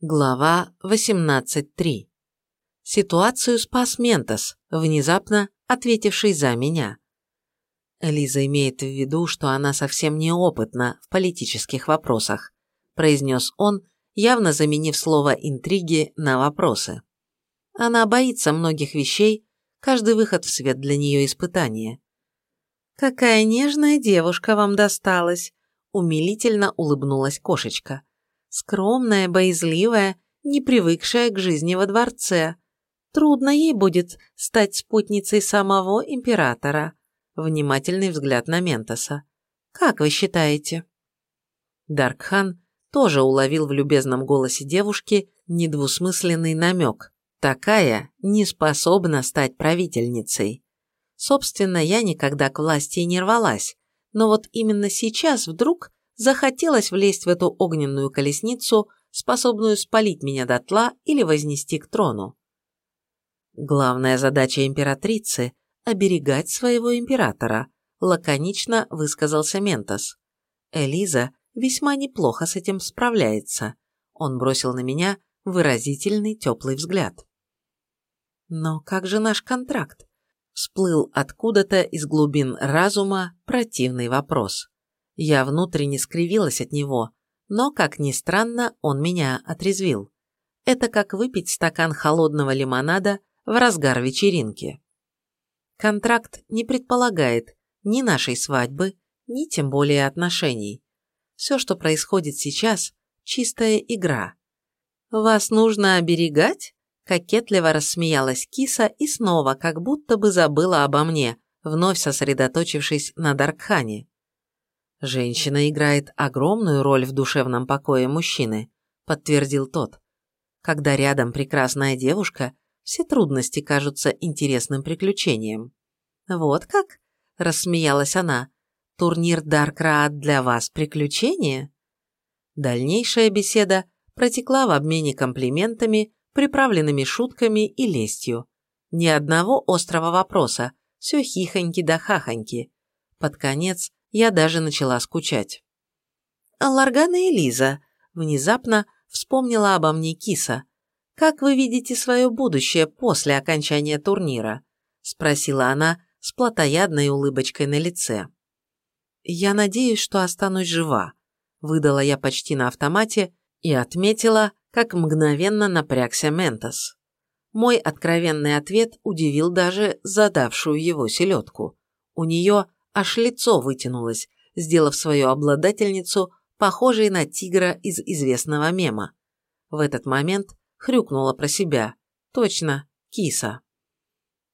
Глава 18.3. Ситуацию спас Ментос, внезапно ответивший за меня. Лиза имеет в виду, что она совсем неопытна в политических вопросах, произнес он, явно заменив слово «интриги» на вопросы. Она боится многих вещей, каждый выход в свет для нее испытание. «Какая нежная девушка вам досталась!» умилительно улыбнулась кошечка. Скромная, боязливая, не привыкшая к жизни во дворце. Трудно ей будет стать спутницей самого императора. Внимательный взгляд на Ментоса. Как вы считаете? Даркхан тоже уловил в любезном голосе девушки недвусмысленный намек. Такая не способна стать правительницей. Собственно, я никогда к власти не рвалась, но вот именно сейчас вдруг захотелось влезть в эту огненную колесницу, способную спалить меня дотла или вознести к трону. Главная задача императрицы – оберегать своего императора, лаконично высказался Ментос. Элиза весьма неплохо с этим справляется. Он бросил на меня выразительный теплый взгляд. Но как же наш контракт? Всплыл откуда-то из глубин разума противный вопрос. Я внутренне скривилась от него, но, как ни странно, он меня отрезвил. Это как выпить стакан холодного лимонада в разгар вечеринки. Контракт не предполагает ни нашей свадьбы, ни тем более отношений. Все, что происходит сейчас, чистая игра. «Вас нужно оберегать?» Кокетливо рассмеялась киса и снова как будто бы забыла обо мне, вновь сосредоточившись на Даркхане. «Женщина играет огромную роль в душевном покое мужчины», – подтвердил тот. «Когда рядом прекрасная девушка, все трудности кажутся интересным приключением». «Вот как?» – рассмеялась она. «Турнир Даркраат для вас приключение?» Дальнейшая беседа протекла в обмене комплиментами, приправленными шутками и лестью. Ни одного острого вопроса, все хихоньки да хахоньки. Под конец я даже начала скучать. «Ларгана и Лиза», – внезапно вспомнила обо мне киса. «Как вы видите свое будущее после окончания турнира?» – спросила она с плотоядной улыбочкой на лице. «Я надеюсь, что останусь жива», – выдала я почти на автомате и отметила, как мгновенно напрягся Ментос. Мой откровенный ответ удивил даже задавшую его селедку. У нее аж лицо вытянулось, сделав свою обладательницу похожей на тигра из известного мема. В этот момент хрюкнула про себя. Точно, киса.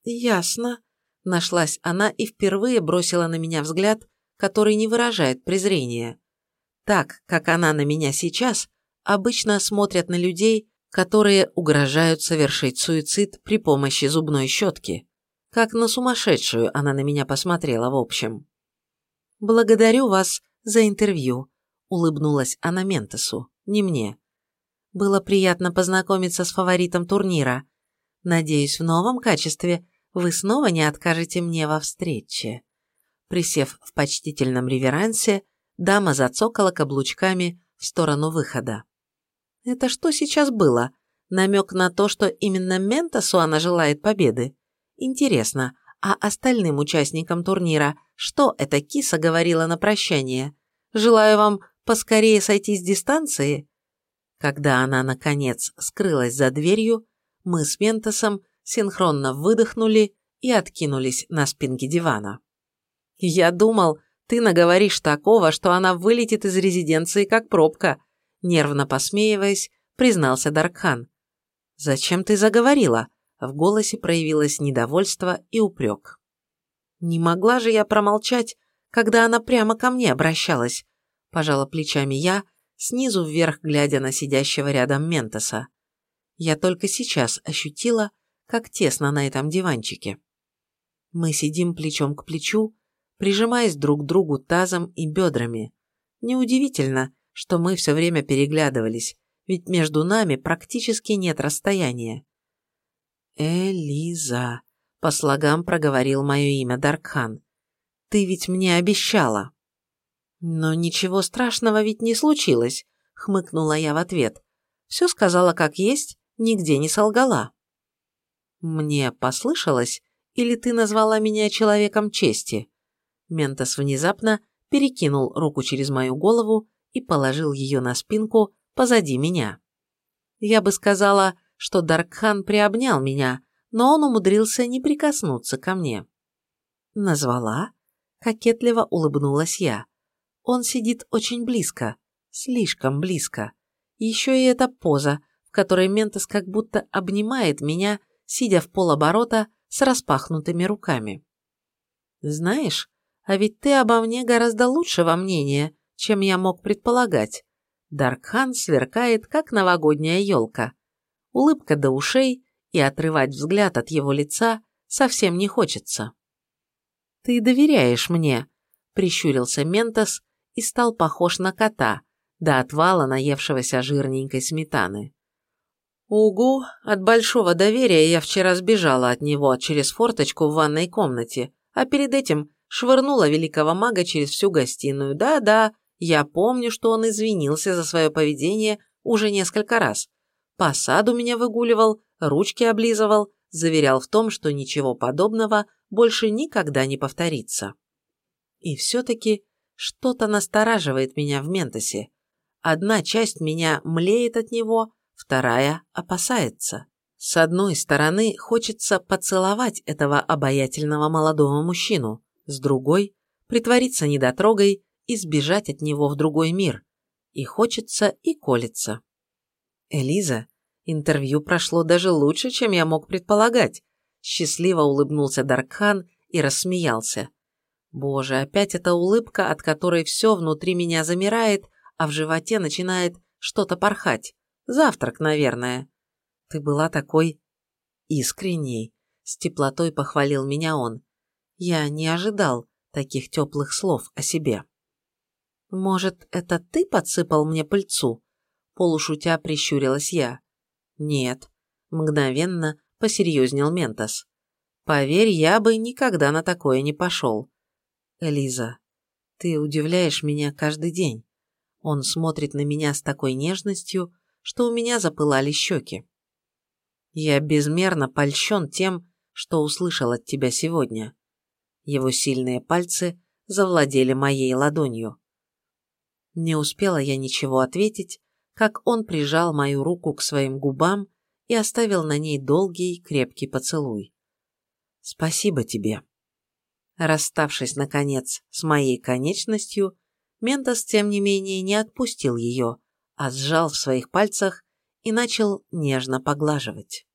«Ясно», – нашлась она и впервые бросила на меня взгляд, который не выражает презрения. Так, как она на меня сейчас, обычно смотрят на людей, которые угрожают совершить суицид при помощи зубной щетки. Как на сумасшедшую она на меня посмотрела в общем. «Благодарю вас за интервью», – улыбнулась она Ментесу, не мне. «Было приятно познакомиться с фаворитом турнира. Надеюсь, в новом качестве вы снова не откажете мне во встрече». Присев в почтительном реверансе, дама зацокала каблучками в сторону выхода. «Это что сейчас было? Намек на то, что именно Ментосу она желает победы? Интересно, а остальным участникам турнира что эта киса говорила на прощание? Желаю вам поскорее сойти с дистанции? Когда она, наконец, скрылась за дверью, мы с Ментосом синхронно выдохнули и откинулись на спинке дивана. «Я думал, ты наговоришь такого, что она вылетит из резиденции как пробка», нервно посмеиваясь, признался Даркхан. «Зачем ты заговорила?» В голосе проявилось недовольство и упрек. «Не могла же я промолчать, когда она прямо ко мне обращалась», пожала плечами я, снизу вверх глядя на сидящего рядом Ментоса. Я только сейчас ощутила, как тесно на этом диванчике. Мы сидим плечом к плечу, прижимаясь друг к другу тазом и бедрами. Неудивительно, что мы все время переглядывались, ведь между нами практически нет расстояния. «Элиза», — по слогам проговорил мое имя Даркхан, — «ты ведь мне обещала». «Но ничего страшного ведь не случилось», — хмыкнула я в ответ. Все сказала как есть, нигде не солгала. Мне послышалось, или ты назвала меня человеком чести? Ментос внезапно перекинул руку через мою голову и положил ее на спинку позади меня. Я бы сказала, что Даркхан приобнял меня, но он умудрился не прикоснуться ко мне. Назвала? Кокетливо улыбнулась я. Он сидит очень близко, слишком близко. Еще и эта поза, в которой Ментос как будто обнимает меня, сидя в полоборота с распахнутыми руками. Знаешь, а ведь ты обо мне гораздо лучшего мнения, чем я мог предполагать. Даркхан сверкает, как новогодняя елка. Улыбка до ушей, и отрывать взгляд от его лица совсем не хочется. «Ты доверяешь мне», – прищурился Ментос и стал похож на кота, до отвала наевшегося жирненькой сметаны. «Угу, от большого доверия я вчера сбежала от него через форточку в ванной комнате, а перед этим швырнула великого мага через всю гостиную. Да-да, я помню, что он извинился за свое поведение уже несколько раз. По саду меня выгуливал, ручки облизывал, заверял в том, что ничего подобного больше никогда не повторится. И все-таки что-то настораживает меня в Ментосе. Одна часть меня млеет от него, вторая опасается. С одной стороны, хочется поцеловать этого обаятельного молодого мужчину, с другой – притвориться недотрогой и сбежать от него в другой мир. И хочется, и колется. Элиза, интервью прошло даже лучше, чем я мог предполагать. Счастливо улыбнулся Даркхан и рассмеялся. Боже, опять эта улыбка, от которой все внутри меня замирает, а в животе начинает что-то порхать. Завтрак, наверное. Ты была такой искренней. С теплотой похвалил меня он. Я не ожидал таких теплых слов о себе. «Может, это ты подсыпал мне пыльцу?» Полушутя прищурилась я. «Нет», – мгновенно посерьезнел Ментос. «Поверь, я бы никогда на такое не пошел. Элиза, ты удивляешь меня каждый день. Он смотрит на меня с такой нежностью, что у меня запылали щеки. Я безмерно польщен тем, что услышал от тебя сегодня. Его сильные пальцы завладели моей ладонью. Не успела я ничего ответить, как он прижал мою руку к своим губам и оставил на ней долгий крепкий поцелуй. «Спасибо тебе». Расставшись, наконец, с моей конечностью, Ментос, тем не менее, не отпустил ее, а сжал в своих пальцах и начал нежно поглаживать.